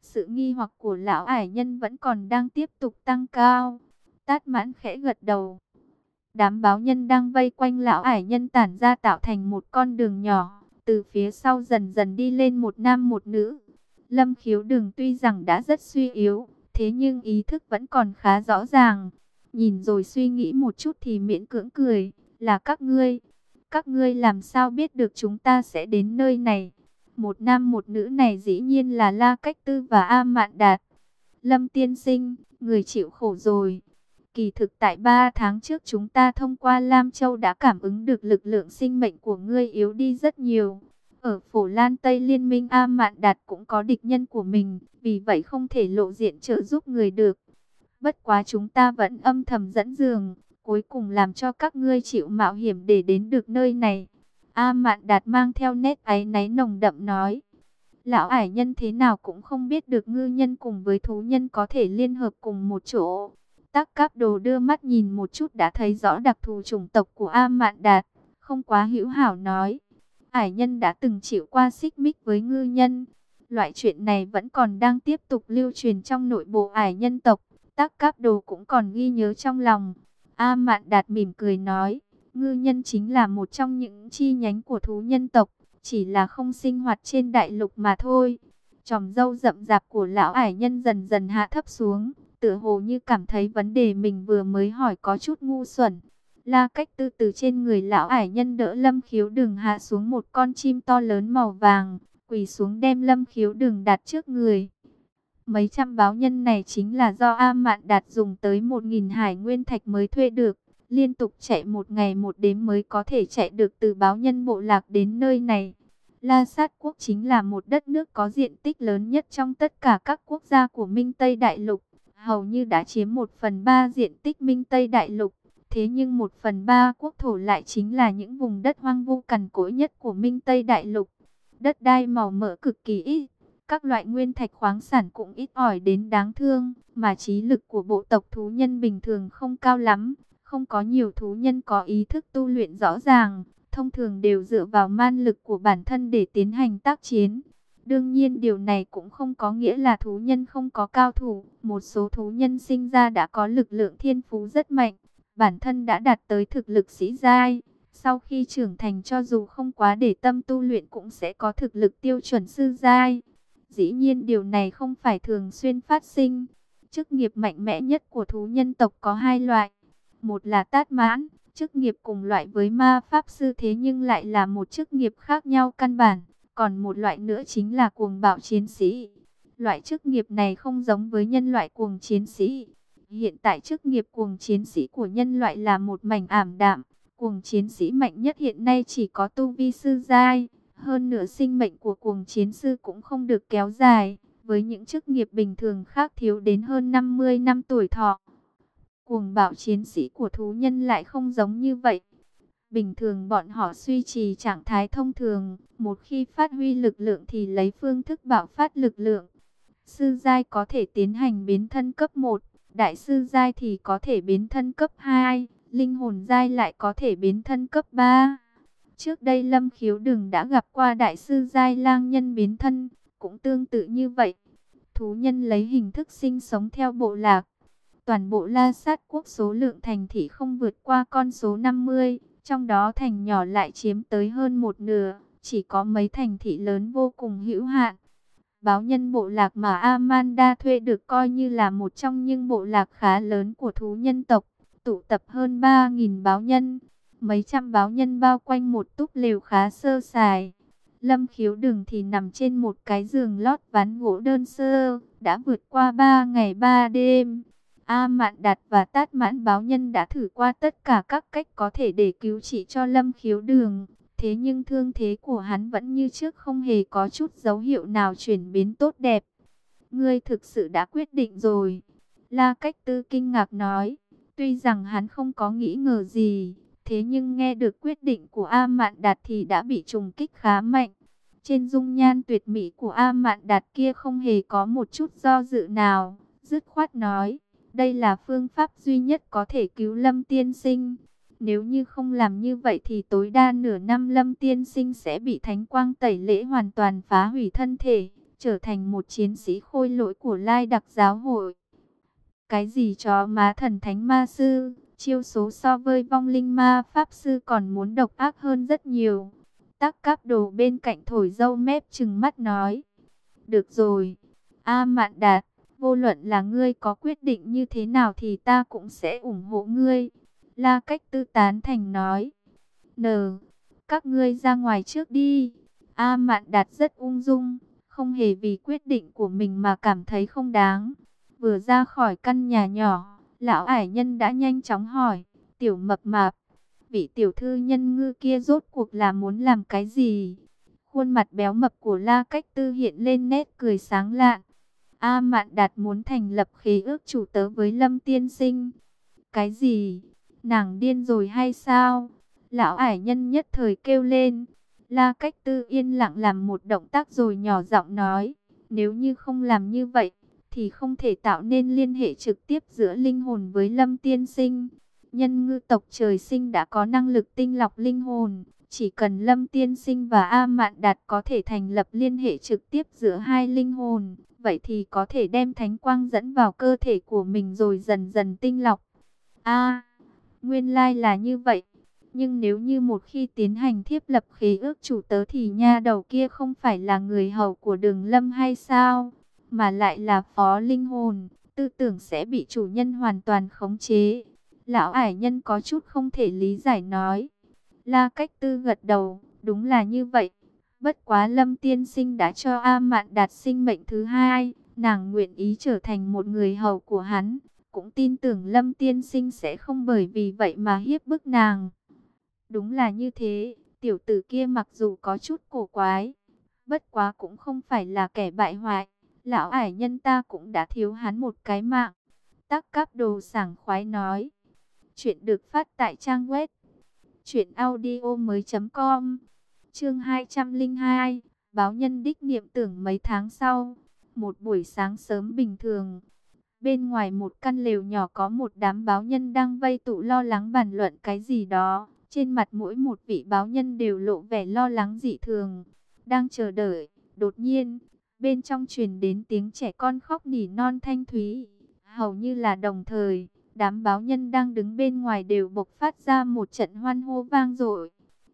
Sự nghi hoặc của lão ải nhân vẫn còn đang tiếp tục tăng cao. Tát mãn khẽ gật đầu. Đám báo nhân đang vây quanh lão ải nhân tản ra tạo thành một con đường nhỏ. Từ phía sau dần dần đi lên một nam một nữ. Lâm khiếu Đường tuy rằng đã rất suy yếu, thế nhưng ý thức vẫn còn khá rõ ràng. Nhìn rồi suy nghĩ một chút thì miễn cưỡng cười, là các ngươi. Các ngươi làm sao biết được chúng ta sẽ đến nơi này? Một nam một nữ này dĩ nhiên là La Cách Tư và A Mạn Đạt. Lâm tiên sinh, người chịu khổ rồi. Kỳ thực tại ba tháng trước chúng ta thông qua Lam Châu đã cảm ứng được lực lượng sinh mệnh của ngươi yếu đi rất nhiều. Ở Phổ Lan Tây Liên minh A Mạn Đạt cũng có địch nhân của mình, vì vậy không thể lộ diện trợ giúp người được. Bất quá chúng ta vẫn âm thầm dẫn đường, cuối cùng làm cho các ngươi chịu mạo hiểm để đến được nơi này. A Mạn Đạt mang theo nét áy náy nồng đậm nói. Lão ải nhân thế nào cũng không biết được ngư nhân cùng với thú nhân có thể liên hợp cùng một chỗ. Tắc cáp đồ đưa mắt nhìn một chút đã thấy rõ đặc thù chủng tộc của A Mạn Đạt, không quá hữu hảo nói. Ải nhân đã từng chịu qua xích mích với ngư nhân. Loại chuyện này vẫn còn đang tiếp tục lưu truyền trong nội bộ ải nhân tộc. Tác cáp đồ cũng còn ghi nhớ trong lòng. A Mạn Đạt mỉm cười nói, ngư nhân chính là một trong những chi nhánh của thú nhân tộc, chỉ là không sinh hoạt trên đại lục mà thôi. Chòm dâu rậm rạp của lão ải nhân dần dần hạ thấp xuống, tựa hồ như cảm thấy vấn đề mình vừa mới hỏi có chút ngu xuẩn. La cách tư từ trên người lão ải nhân đỡ lâm khiếu đường hạ xuống một con chim to lớn màu vàng, quỳ xuống đem lâm khiếu đường đặt trước người. Mấy trăm báo nhân này chính là do A Mạn Đạt dùng tới một nghìn hải nguyên thạch mới thuê được. Liên tục chạy một ngày một đêm mới có thể chạy được từ báo nhân bộ lạc đến nơi này. La Sát quốc chính là một đất nước có diện tích lớn nhất trong tất cả các quốc gia của Minh Tây Đại Lục. Hầu như đã chiếm một phần ba diện tích Minh Tây Đại Lục. Thế nhưng một phần ba quốc thổ lại chính là những vùng đất hoang vu cằn cỗi nhất của Minh Tây Đại Lục. Đất đai màu mỡ cực kỳ ít, các loại nguyên thạch khoáng sản cũng ít ỏi đến đáng thương, mà trí lực của bộ tộc thú nhân bình thường không cao lắm, không có nhiều thú nhân có ý thức tu luyện rõ ràng, thông thường đều dựa vào man lực của bản thân để tiến hành tác chiến. Đương nhiên điều này cũng không có nghĩa là thú nhân không có cao thủ, một số thú nhân sinh ra đã có lực lượng thiên phú rất mạnh, bản thân đã đạt tới thực lực sĩ giai. Sau khi trưởng thành cho dù không quá để tâm tu luyện cũng sẽ có thực lực tiêu chuẩn sư giai. Dĩ nhiên điều này không phải thường xuyên phát sinh. Chức nghiệp mạnh mẽ nhất của thú nhân tộc có hai loại. Một là tát mãn, chức nghiệp cùng loại với ma pháp sư thế nhưng lại là một chức nghiệp khác nhau căn bản. Còn một loại nữa chính là cuồng bạo chiến sĩ. Loại chức nghiệp này không giống với nhân loại cuồng chiến sĩ. Hiện tại chức nghiệp cuồng chiến sĩ của nhân loại là một mảnh ảm đạm. Cuồng chiến sĩ mạnh nhất hiện nay chỉ có tu vi sư giai. Hơn nữa sinh mệnh của cuồng chiến sư cũng không được kéo dài. Với những chức nghiệp bình thường khác thiếu đến hơn 50 năm tuổi thọ. Cuồng bạo chiến sĩ của thú nhân lại không giống như vậy. Bình thường bọn họ suy trì trạng thái thông thường. Một khi phát huy lực lượng thì lấy phương thức bạo phát lực lượng. Sư giai có thể tiến hành biến thân cấp 1. Đại sư giai thì có thể biến thân cấp 2. Linh hồn giai lại có thể biến thân cấp 3. Trước đây Lâm Khiếu Đừng đã gặp qua đại sư giai lang nhân biến thân, cũng tương tự như vậy. Thú nhân lấy hình thức sinh sống theo bộ lạc. Toàn bộ La Sát quốc số lượng thành thị không vượt qua con số 50, trong đó thành nhỏ lại chiếm tới hơn một nửa, chỉ có mấy thành thị lớn vô cùng hữu hạn. Báo nhân bộ lạc mà Amanda thuê được coi như là một trong những bộ lạc khá lớn của thú nhân tộc, tụ tập hơn 3.000 báo nhân. Mấy trăm báo nhân bao quanh một túp lều khá sơ sài. Lâm khiếu đừng thì nằm trên một cái giường lót ván gỗ đơn sơ, đã vượt qua 3 ngày 3 đêm. A Mạn Đạt và Tát Mãn báo nhân đã thử qua tất cả các cách có thể để cứu trị cho Lâm khiếu đường. Thế nhưng thương thế của hắn vẫn như trước không hề có chút dấu hiệu nào chuyển biến tốt đẹp. Ngươi thực sự đã quyết định rồi. La Cách Tư kinh ngạc nói. Tuy rằng hắn không có nghĩ ngờ gì, Thế nhưng nghe được quyết định của A Mạn Đạt thì đã bị trùng kích khá mạnh. Trên dung nhan tuyệt mỹ của A Mạn Đạt kia không hề có một chút do dự nào. Dứt khoát nói, đây là phương pháp duy nhất có thể cứu Lâm Tiên Sinh. Nếu như không làm như vậy thì tối đa nửa năm Lâm Tiên Sinh sẽ bị Thánh Quang tẩy lễ hoàn toàn phá hủy thân thể, trở thành một chiến sĩ khôi lỗi của Lai Đặc Giáo hội. Cái gì cho má thần Thánh Ma Sư? Chiêu số so với vong linh ma pháp sư còn muốn độc ác hơn rất nhiều. Tắc các đồ bên cạnh thổi dâu mép chừng mắt nói. Được rồi. A mạn đạt, vô luận là ngươi có quyết định như thế nào thì ta cũng sẽ ủng hộ ngươi. La cách tư tán thành nói. N. Các ngươi ra ngoài trước đi. A mạn đạt rất ung dung, không hề vì quyết định của mình mà cảm thấy không đáng. Vừa ra khỏi căn nhà nhỏ Lão ải nhân đã nhanh chóng hỏi, tiểu mập mạp, vị tiểu thư nhân ngư kia rốt cuộc là muốn làm cái gì? Khuôn mặt béo mập của La Cách Tư hiện lên nét cười sáng lạn. A Mạn Đạt muốn thành lập khế ước chủ tớ với Lâm Tiên Sinh. Cái gì? Nàng điên rồi hay sao? Lão ải nhân nhất thời kêu lên. La Cách Tư yên lặng làm một động tác rồi nhỏ giọng nói. Nếu như không làm như vậy, thì không thể tạo nên liên hệ trực tiếp giữa linh hồn với Lâm Tiên Sinh. Nhân ngư tộc trời sinh đã có năng lực tinh lọc linh hồn, chỉ cần Lâm Tiên Sinh và A Mạn Đạt có thể thành lập liên hệ trực tiếp giữa hai linh hồn, vậy thì có thể đem thánh quang dẫn vào cơ thể của mình rồi dần dần tinh lọc. A, nguyên lai là như vậy. Nhưng nếu như một khi tiến hành thiếp lập khí ước chủ tớ thì nha đầu kia không phải là người hầu của đường lâm hay sao? Mà lại là phó linh hồn, tư tưởng sẽ bị chủ nhân hoàn toàn khống chế. Lão ải nhân có chút không thể lý giải nói. La cách tư gật đầu, đúng là như vậy. Bất quá lâm tiên sinh đã cho A Mạn đạt sinh mệnh thứ hai, nàng nguyện ý trở thành một người hầu của hắn. Cũng tin tưởng lâm tiên sinh sẽ không bởi vì vậy mà hiếp bức nàng. Đúng là như thế, tiểu tử kia mặc dù có chút cổ quái, bất quá cũng không phải là kẻ bại hoại. Lão ải nhân ta cũng đã thiếu hắn một cái mạng. Tắc cáp đồ sảng khoái nói. Chuyện được phát tại trang web. Chuyện audio mới com. Chương 202. Báo nhân đích niệm tưởng mấy tháng sau. Một buổi sáng sớm bình thường. Bên ngoài một căn lều nhỏ có một đám báo nhân đang vây tụ lo lắng bàn luận cái gì đó. Trên mặt mỗi một vị báo nhân đều lộ vẻ lo lắng dị thường. Đang chờ đợi. Đột nhiên, bên trong truyền đến tiếng trẻ con khóc nỉ non thanh thúy. Hầu như là đồng thời, đám báo nhân đang đứng bên ngoài đều bộc phát ra một trận hoan hô vang dội.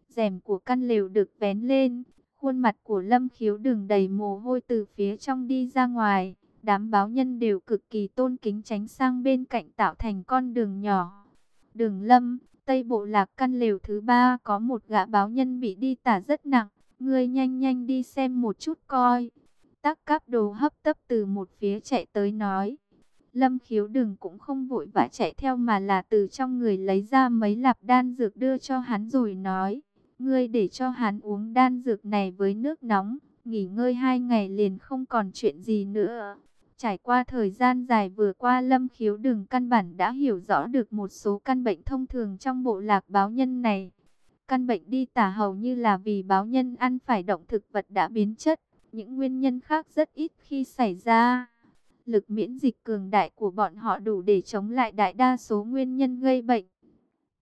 Rèm của căn lều được vén lên, khuôn mặt của Lâm Khiếu đường đầy mồ hôi từ phía trong đi ra ngoài. Đám báo nhân đều cực kỳ tôn kính tránh sang bên cạnh tạo thành con đường nhỏ. Đường Lâm, Tây Bộ Lạc căn lều thứ ba có một gã báo nhân bị đi tả rất nặng. Ngươi nhanh nhanh đi xem một chút coi. Tắc cáp đồ hấp tấp từ một phía chạy tới nói. Lâm khiếu đừng cũng không vội vã chạy theo mà là từ trong người lấy ra mấy lạp đan dược đưa cho hắn rồi nói. Ngươi để cho hắn uống đan dược này với nước nóng, nghỉ ngơi hai ngày liền không còn chuyện gì nữa. Trải qua thời gian dài vừa qua Lâm khiếu đừng căn bản đã hiểu rõ được một số căn bệnh thông thường trong bộ lạc báo nhân này. Căn bệnh đi tả hầu như là vì báo nhân ăn phải động thực vật đã biến chất, những nguyên nhân khác rất ít khi xảy ra. Lực miễn dịch cường đại của bọn họ đủ để chống lại đại đa số nguyên nhân gây bệnh.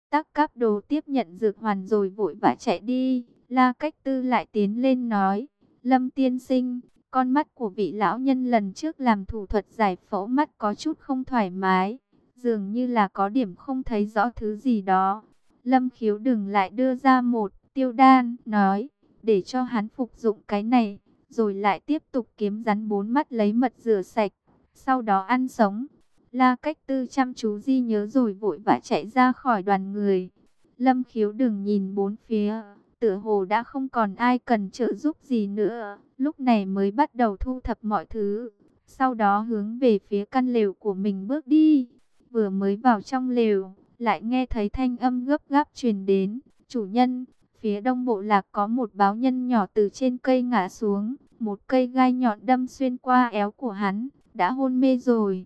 Tắc cáp đồ tiếp nhận dược hoàn rồi vội vã chạy đi. La cách tư lại tiến lên nói. Lâm tiên sinh, con mắt của vị lão nhân lần trước làm thủ thuật giải phẫu mắt có chút không thoải mái. Dường như là có điểm không thấy rõ thứ gì đó. Lâm khiếu đừng lại đưa ra một tiêu đan, nói, để cho hắn phục dụng cái này, rồi lại tiếp tục kiếm rắn bốn mắt lấy mật rửa sạch, sau đó ăn sống. La cách tư chăm chú di nhớ rồi vội vã chạy ra khỏi đoàn người. Lâm khiếu đừng nhìn bốn phía, tựa hồ đã không còn ai cần trợ giúp gì nữa, lúc này mới bắt đầu thu thập mọi thứ. Sau đó hướng về phía căn lều của mình bước đi, vừa mới vào trong lều lại nghe thấy thanh âm gấp gáp truyền đến. Chủ nhân, phía đông bộ lạc có một báo nhân nhỏ từ trên cây ngã xuống, một cây gai nhọn đâm xuyên qua éo của hắn, đã hôn mê rồi.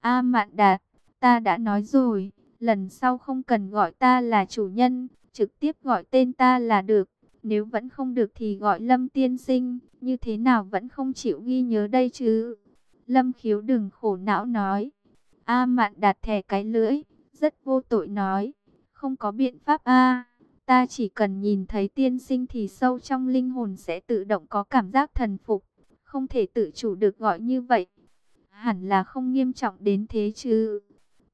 A Mạn Đạt, ta đã nói rồi, lần sau không cần gọi ta là chủ nhân, trực tiếp gọi tên ta là được. Nếu vẫn không được thì gọi Lâm tiên sinh, như thế nào vẫn không chịu ghi nhớ đây chứ. Lâm khiếu đừng khổ não nói. A Mạn Đạt thẻ cái lưỡi, rất vô tội nói, không có biện pháp a ta chỉ cần nhìn thấy tiên sinh thì sâu trong linh hồn sẽ tự động có cảm giác thần phục, không thể tự chủ được gọi như vậy. Hẳn là không nghiêm trọng đến thế chứ.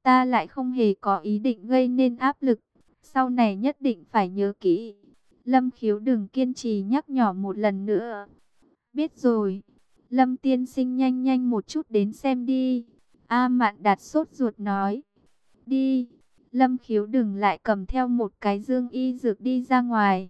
Ta lại không hề có ý định gây nên áp lực, sau này nhất định phải nhớ kỹ. Lâm khiếu đừng kiên trì nhắc nhỏ một lần nữa. Biết rồi, Lâm tiên sinh nhanh nhanh một chút đến xem đi. A mạn đạt sốt ruột nói đi. Lâm khiếu đừng lại cầm theo một cái dương y dược đi ra ngoài.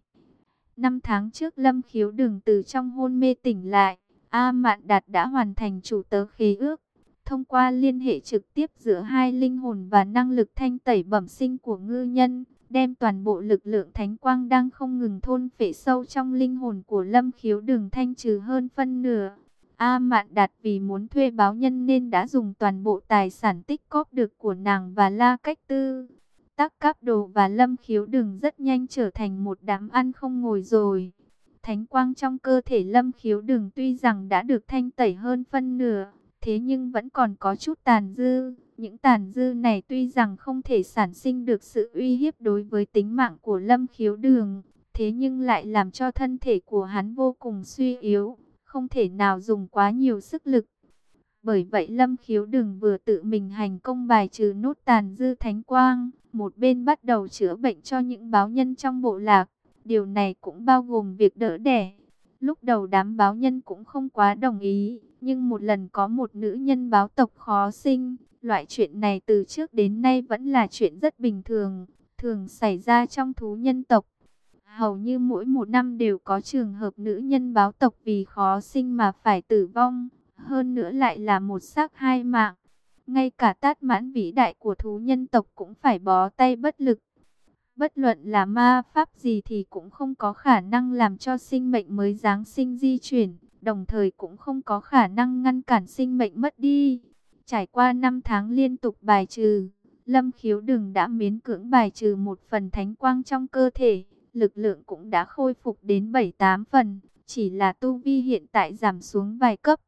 Năm tháng trước Lâm khiếu đừng từ trong hôn mê tỉnh lại. A Mạn Đạt đã hoàn thành chủ tớ khế ước. Thông qua liên hệ trực tiếp giữa hai linh hồn và năng lực thanh tẩy bẩm sinh của ngư nhân, đem toàn bộ lực lượng thánh quang đang không ngừng thôn phệ sâu trong linh hồn của Lâm Khiếu Đường thanh trừ hơn phân nửa. A Mạn Đạt vì muốn thuê báo nhân nên đã dùng toàn bộ tài sản tích cóp được của nàng và La Cách Tư. Tắc Cáp Đồ và Lâm Khiếu đường rất nhanh trở thành một đám ăn không ngồi rồi. Thánh quang trong cơ thể Lâm Khiếu đường tuy rằng đã được thanh tẩy hơn phân nửa, thế nhưng vẫn còn có chút tàn dư. Những tàn dư này tuy rằng không thể sản sinh được sự uy hiếp đối với tính mạng của Lâm Khiếu Đường, thế nhưng lại làm cho thân thể của hắn vô cùng suy yếu, không thể nào dùng quá nhiều sức lực. Bởi vậy Lâm Khiếu Đường vừa tự mình hành công bài trừ nốt tàn dư thánh quang, một bên bắt đầu chữa bệnh cho những báo nhân trong bộ lạc. Điều này cũng bao gồm việc đỡ đẻ. Lúc đầu đám báo nhân cũng không quá đồng ý, nhưng một lần có một nữ nhân báo tộc khó sinh, loại chuyện này từ trước đến nay vẫn là chuyện rất bình thường, thường xảy ra trong thú nhân tộc. Hầu như mỗi một năm đều có trường hợp nữ nhân báo tộc vì khó sinh mà phải tử vong, hơn nữa lại là một xác hai mạng. Ngay cả tát mãn vĩ đại của thú nhân tộc cũng phải bó tay bất lực. Bất luận là ma pháp gì thì cũng không có khả năng làm cho sinh mệnh mới Giáng sinh di chuyển, đồng thời cũng không có khả năng ngăn cản sinh mệnh mất đi. Trải qua 5 tháng liên tục bài trừ, Lâm Khiếu Đừng đã miễn cưỡng bài trừ một phần thánh quang trong cơ thể, lực lượng cũng đã khôi phục đến 7-8 phần, chỉ là tu vi hiện tại giảm xuống vài cấp.